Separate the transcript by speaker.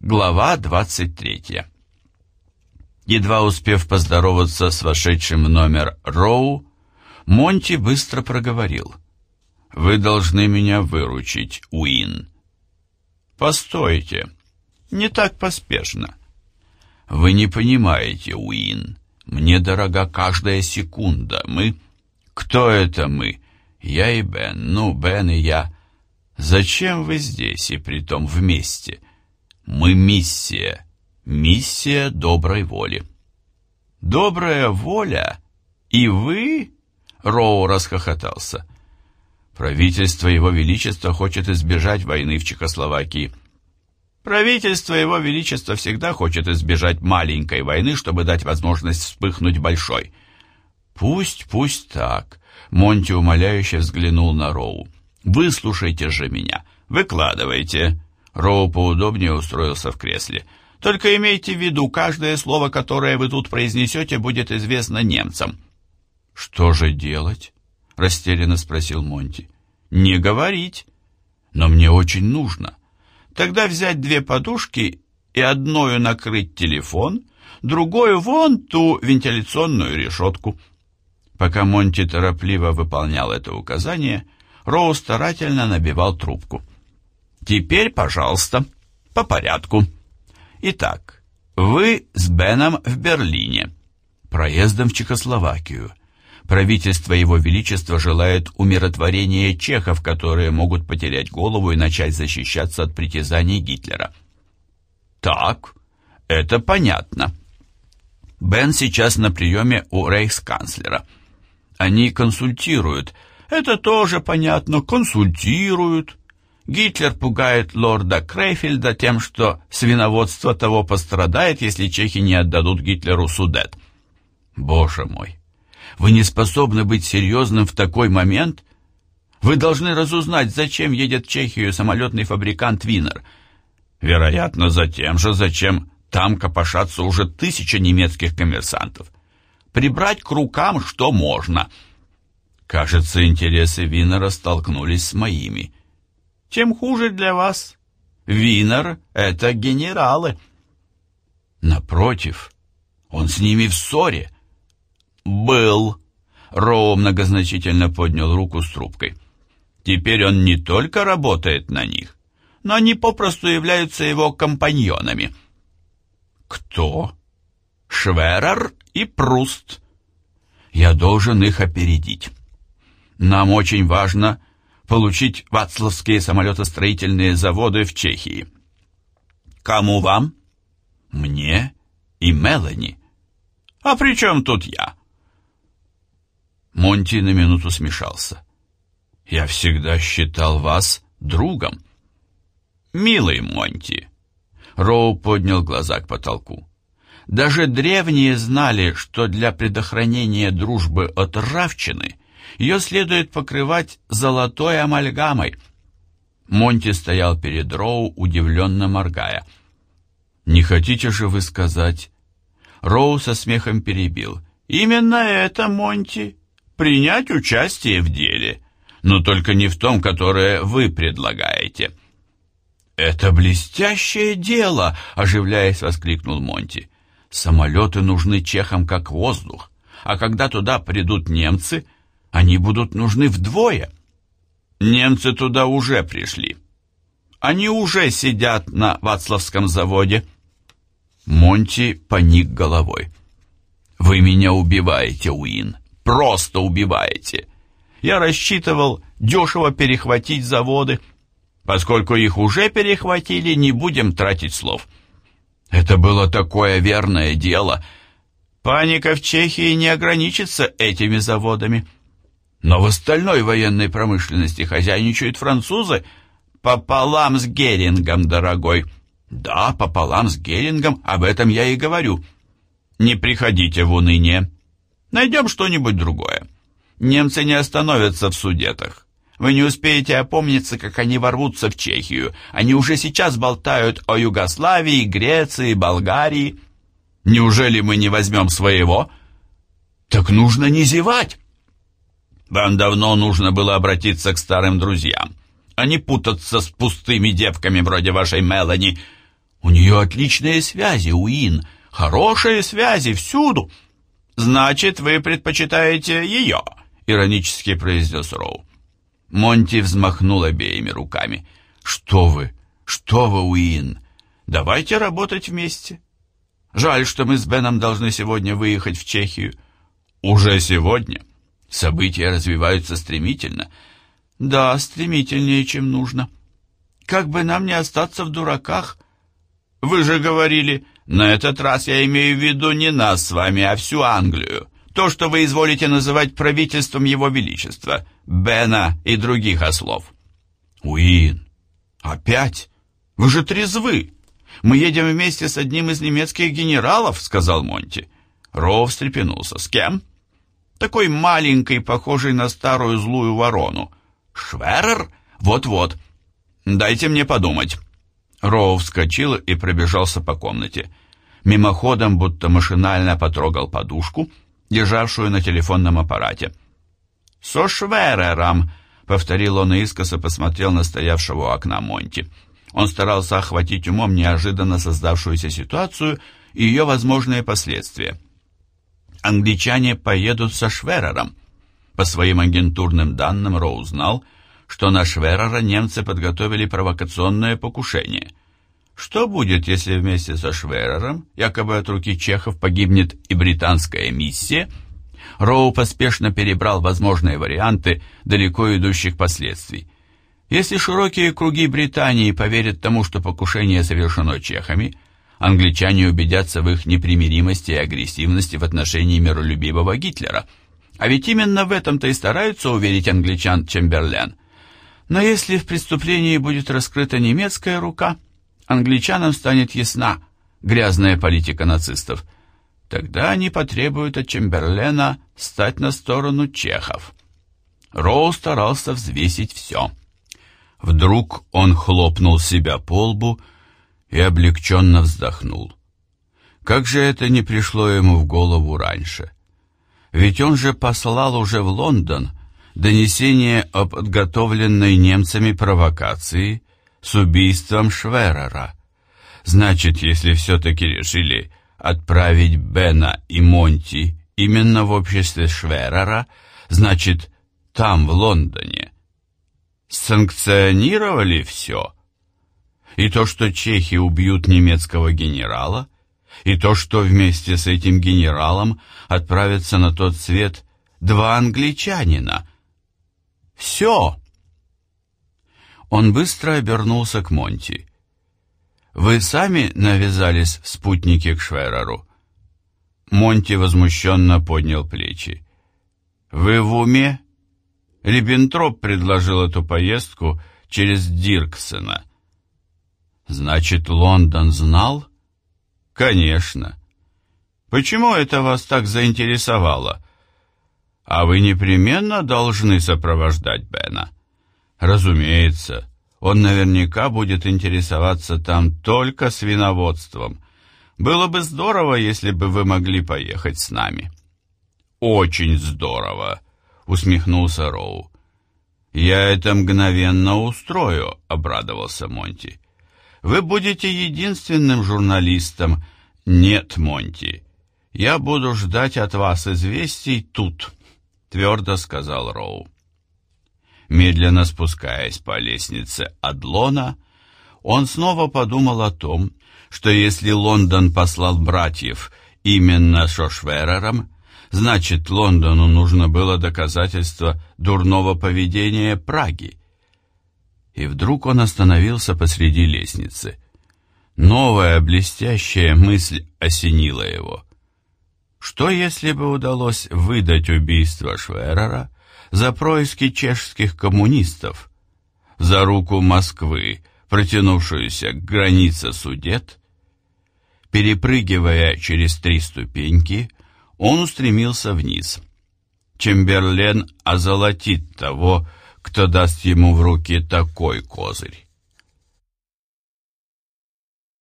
Speaker 1: Глава 23 Едва успев поздороваться с вошедшим номер Роу, Монти быстро проговорил. «Вы должны меня выручить, Уин». «Постойте, не так поспешно». «Вы не понимаете, Уин. Мне дорога каждая секунда. Мы...» «Кто это мы?» «Я и Бен. Ну, Бен и я». «Зачем вы здесь и притом вместе?» Мы миссия, миссия доброй воли. Добрая воля? И вы? Роу расхохотался. Правительство Его Величества хочет избежать войны в Чехословакии. Правительство Его Величества всегда хочет избежать маленькой войны, чтобы дать возможность вспыхнуть большой. Пусть, пусть так. Монти умоляюще взглянул на Роу. Выслушайте же меня. Выкладывайте. Роу поудобнее устроился в кресле. «Только имейте в виду, каждое слово, которое вы тут произнесете, будет известно немцам». «Что же делать?» — растерянно спросил Монти. «Не говорить. Но мне очень нужно. Тогда взять две подушки и одною накрыть телефон, другую вон ту вентиляционную решетку». Пока Монти торопливо выполнял это указание, Роу старательно набивал трубку. Теперь, пожалуйста, по порядку. Итак, вы с Беном в Берлине, проездом в Чехословакию. Правительство Его Величества желает умиротворения чехов, которые могут потерять голову и начать защищаться от притязаний Гитлера. Так, это понятно. Бен сейчас на приеме у рейхсканцлера. Они консультируют. Это тоже понятно, консультируют. Гитлер пугает лорда Крейфельда тем, что свиноводство того пострадает, если чехи не отдадут Гитлеру Судет. Боже мой, вы не способны быть серьезным в такой момент? Вы должны разузнать, зачем едет в Чехию самолетный фабрикант Винер. Вероятно, за тем же, зачем там копошатся уже тысячи немецких коммерсантов. Прибрать к рукам, что можно. Кажется, интересы Винера столкнулись с моими тем хуже для вас. Винер — это генералы. Напротив, он с ними в ссоре. Был. Роу многозначительно поднял руку с трубкой. Теперь он не только работает на них, но они попросту являются его компаньонами. Кто? Шверер и Пруст. Я должен их опередить. Нам очень важно получить вацлавские самолетостроительные заводы в Чехии. Кому вам? Мне и Мелани. А при чем тут я? Монти на минуту смешался. Я всегда считал вас другом. Милый Монти. Роу поднял глаза к потолку. Даже древние знали, что для предохранения дружбы от ржавчины ее следует покрывать золотой амальгамой. Монти стоял перед Роу, удивленно моргая. «Не хотите же вы сказать?» Роу со смехом перебил. «Именно это, Монти. Принять участие в деле. Но только не в том, которое вы предлагаете». «Это блестящее дело!» — оживляясь, воскликнул Монти. «Самолеты нужны чехам как воздух, а когда туда придут немцы, они будут нужны вдвое. Немцы туда уже пришли. Они уже сидят на Вацлавском заводе. Монти поник головой. Вы меня убиваете, Уин. Просто убиваете. Я рассчитывал дешево перехватить заводы. Поскольку их уже перехватили, не будем тратить слов. Это было такое верное дело. Паника в Чехии не ограничится этими заводами. Но в остальной военной промышленности хозяйничают французы пополам с Герингом, дорогой. Да, пополам с Герингом, об этом я и говорю. Не приходите в уныние. Найдем что-нибудь другое. Немцы не остановятся в Судетах. Вы не успеете опомниться, как они ворвутся в Чехию. Они уже сейчас болтают о Югославии, Греции, Болгарии. Неужели мы не возьмем своего? Так нужно не зевать. Вам давно нужно было обратиться к старым друзьям, а не путаться с пустыми девками вроде вашей Мелани. У нее отличные связи, Уин, хорошие связи всюду. Значит, вы предпочитаете ее, иронически произнес Роу. Монти взмахнул обеими руками. Что вы, что вы, Уин, давайте работать вместе. Жаль, что мы с Беном должны сегодня выехать в Чехию. Уже сегодня? События развиваются стремительно. Да, стремительнее, чем нужно. Как бы нам не остаться в дураках? Вы же говорили, на этот раз я имею в виду не нас с вами, а всю Англию. То, что вы изволите называть правительством Его Величества, Бена и других ослов. Уин, опять? Вы же трезвы. Мы едем вместе с одним из немецких генералов, сказал Монти. Роу встрепенулся. С кем? Такой маленький, похожий на старую злую ворону. Шверер? Вот-вот. Дайте мне подумать. Роу вскочил и пробежался по комнате. Мимоходом, будто машинально потрогал подушку, державшую на телефонном аппарате. «Со Шверером!» — повторил он искоса посмотрел на стоявшего у окна Монти. Он старался охватить умом неожиданно создавшуюся ситуацию и ее возможные последствия. Англичане поедут со Шверером. По своим агентурным данным Роу знал, что на Шверера немцы подготовили провокационное покушение. Что будет, если вместе со Шверером, якобы от руки чехов, погибнет и британская миссия? Роу поспешно перебрал возможные варианты далеко идущих последствий. Если широкие круги Британии поверят тому, что покушение совершено чехами, англичане убедятся в их непримиримости и агрессивности в отношении миролюбивого Гитлера. А ведь именно в этом-то и стараются уверить англичан Чемберлен. Но если в преступлении будет раскрыта немецкая рука, англичанам станет ясна грязная политика нацистов. Тогда они потребуют от Чемберлена стать на сторону чехов. Роу старался взвесить все. Вдруг он хлопнул себя по лбу и облегченно вздохнул. Как же это не пришло ему в голову раньше? Ведь он же послал уже в Лондон донесение о подготовленной немцами провокации с убийством Шверера. Значит, если все-таки решили отправить Бена и Монти именно в обществе Шверера, значит, там, в Лондоне, санкционировали все – и то, что чехи убьют немецкого генерала, и то, что вместе с этим генералом отправятся на тот свет два англичанина. Все. Он быстро обернулся к Монти. «Вы сами навязались в спутнике к Швереру?» Монти возмущенно поднял плечи. «Вы в уме?» Риббентроп предложил эту поездку через Дирксена. Значит, Лондон знал? Конечно. Почему это вас так заинтересовало? А вы непременно должны сопровождать Бена. Разумеется, он наверняка будет интересоваться там только свиноводством. Было бы здорово, если бы вы могли поехать с нами. Очень здорово, усмехнулся Роу. Я это мгновенно устрою, обрадовался Монти. Вы будете единственным журналистом. Нет, Монти. Я буду ждать от вас известий тут, твердо сказал Роу. Медленно спускаясь по лестнице Адлона, он снова подумал о том, что если Лондон послал братьев именно Шошверером, значит, Лондону нужно было доказательство дурного поведения Праги и вдруг он остановился посреди лестницы. Новая блестящая мысль осенила его. Что если бы удалось выдать убийство Шверера за происки чешских коммунистов, за руку Москвы, протянувшуюся к границе Судет? Перепрыгивая через три ступеньки, он устремился вниз. Чемберлен озолотит того, кто даст ему в руки такой козырь.